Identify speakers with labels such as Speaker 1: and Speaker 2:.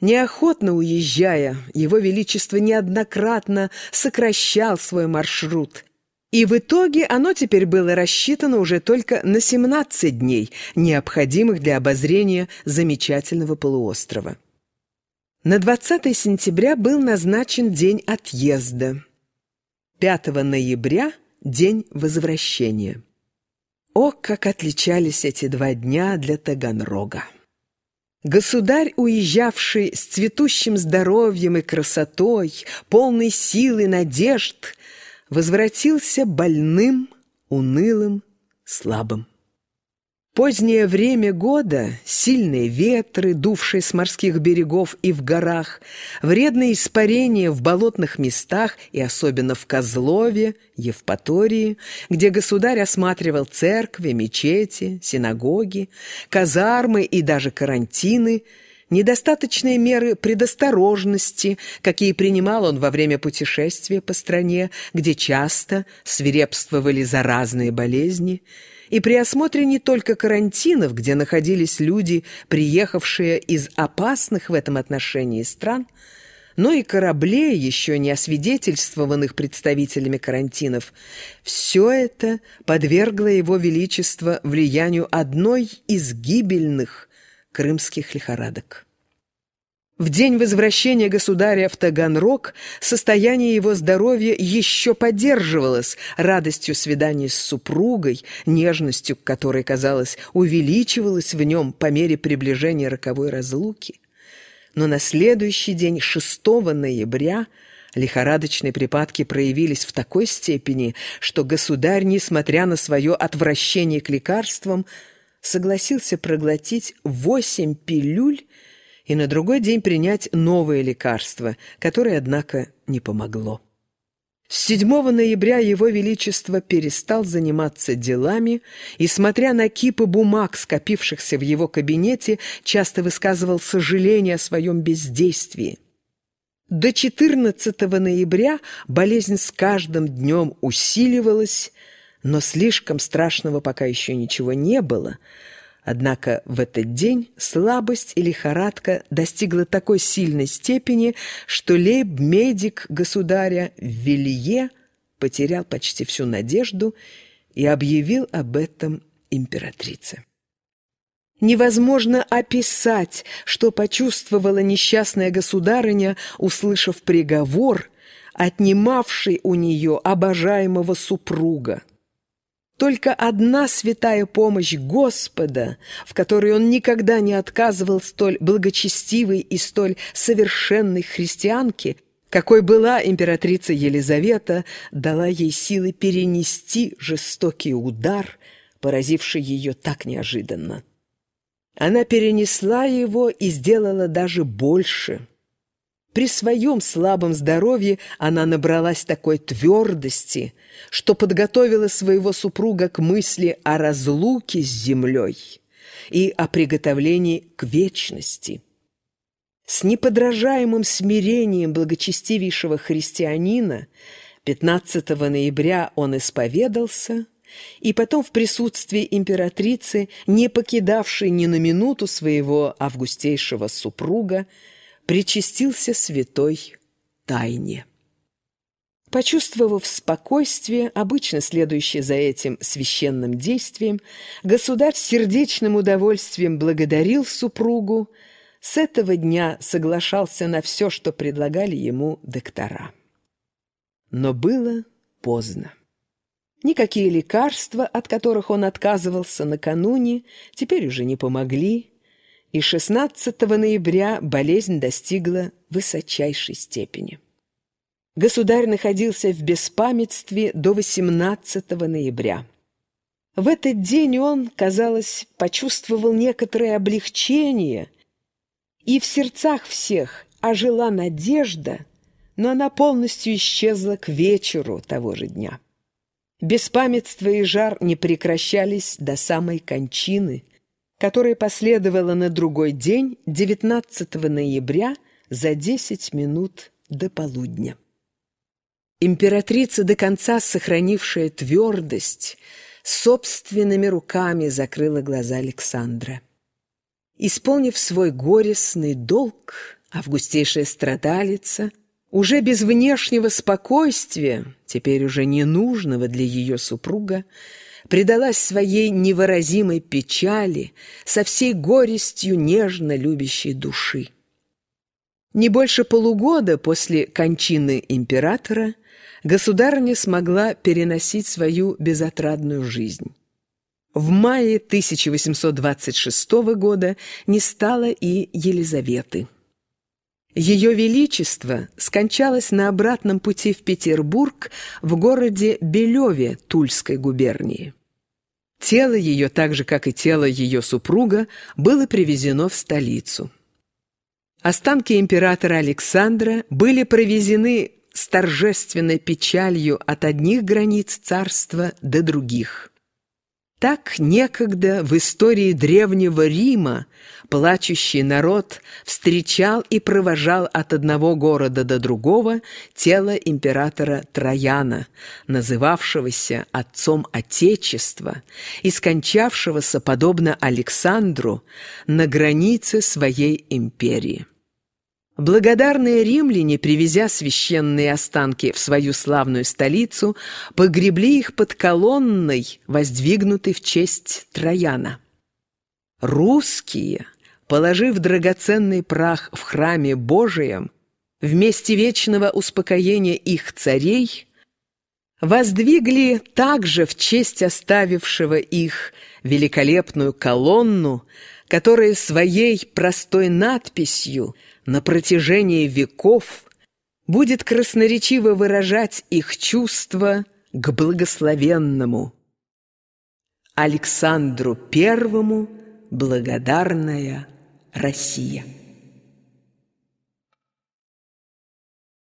Speaker 1: Неохотно уезжая, его величество неоднократно сокращал свой маршрут, и в итоге оно теперь было рассчитано уже только на 17 дней, необходимых для обозрения замечательного полуострова. На 20 сентября был назначен день отъезда. 5 ноября – день возвращения. О, как отличались эти два дня для Таганрога! Государь, уезжавший с цветущим здоровьем и красотой, полный и надежд, возвратился больным, унылым, слабым. Позднее время года, сильные ветры, дувшие с морских берегов и в горах, вредные испарения в болотных местах и особенно в Козлове, Евпатории, где государь осматривал церкви, мечети, синагоги, казармы и даже карантины, недостаточные меры предосторожности, какие принимал он во время путешествия по стране, где часто свирепствовали заразные болезни – и при осмотре не только карантинов, где находились люди, приехавшие из опасных в этом отношении стран, но и кораблей, еще не освидетельствованных представителями карантинов, все это подвергло его величество влиянию одной из гибельных крымских лихорадок. В день возвращения государя в Таганрог состояние его здоровья еще поддерживалось радостью свидания с супругой, нежностью которой, казалось, увеличивалась в нем по мере приближения роковой разлуки. Но на следующий день, 6 ноября, лихорадочные припадки проявились в такой степени, что государь, несмотря на свое отвращение к лекарствам, согласился проглотить восемь пилюль и на другой день принять новое лекарство, которое, однако, не помогло. С 7 ноября Его Величество перестал заниматься делами и, смотря на кипы бумаг, скопившихся в его кабинете, часто высказывал сожаление о своем бездействии. До 14 ноября болезнь с каждым днем усиливалась, но слишком страшного пока еще ничего не было – Однако в этот день слабость и лихорадка достигла такой сильной степени, что лейб-медик государя Вилье потерял почти всю надежду и объявил об этом императрице. Невозможно описать, что почувствовала несчастная государыня, услышав приговор, отнимавший у нее обожаемого супруга. Только одна святая помощь Господа, в которой он никогда не отказывал столь благочестивой и столь совершенной христианке, какой была императрица Елизавета, дала ей силы перенести жестокий удар, поразивший ее так неожиданно. Она перенесла его и сделала даже больше – при своем слабом здоровье она набралась такой твердости, что подготовила своего супруга к мысли о разлуке с землей и о приготовлении к вечности. С неподражаемым смирением благочестивейшего христианина 15 ноября он исповедался и потом в присутствии императрицы, не покидавшей ни на минуту своего августейшего супруга, причастился святой тайне. Почувствовав спокойствие, обычно следующее за этим священным действием, государь сердечным удовольствием благодарил супругу, с этого дня соглашался на все, что предлагали ему доктора. Но было поздно. Никакие лекарства, от которых он отказывался накануне, теперь уже не помогли, и 16 ноября болезнь достигла высочайшей степени. Государь находился в беспамятстве до 18 ноября. В этот день он, казалось, почувствовал некоторое облегчение, и в сердцах всех ожила надежда, но она полностью исчезла к вечеру того же дня. Беспамятство и жар не прекращались до самой кончины – которое последовало на другой день, 19 ноября, за 10 минут до полудня. Императрица, до конца сохранившая твердость, собственными руками закрыла глаза Александра. Исполнив свой горестный долг, Августейшая страдалица, уже без внешнего спокойствия, теперь уже ненужного для ее супруга, предалась своей невыразимой печали со всей горестью нежно любящей души. Не больше полугода после кончины императора государыня смогла переносить свою безотрадную жизнь. В мае 1826 года не стало и Елизаветы. Ее Величество скончалось на обратном пути в Петербург в городе Белеве Тульской губернии. Тело ее, так же как и тело ее супруга, было привезено в столицу. Останки императора Александра были провезены с торжественной печалью от одних границ царства до других. Так некогда в истории древнего Рима плачущий народ встречал и провожал от одного города до другого тело императора Трояна, называвшегося отцом Отечества и скончавшегося, подобно Александру, на границе своей империи. Благодарные римляне, привезя священные останки в свою славную столицу, погребли их под колонной, воздвигнутой в честь Трояна. Русские, положив драгоценный прах в храме Божием, вместе вечного успокоения их царей, воздвигли также в честь оставившего их великолепную колонну, которая своей простой надписью – на протяжении веков будет красноречиво выражать их чувства к благословенному Александру Первому благодарная Россия.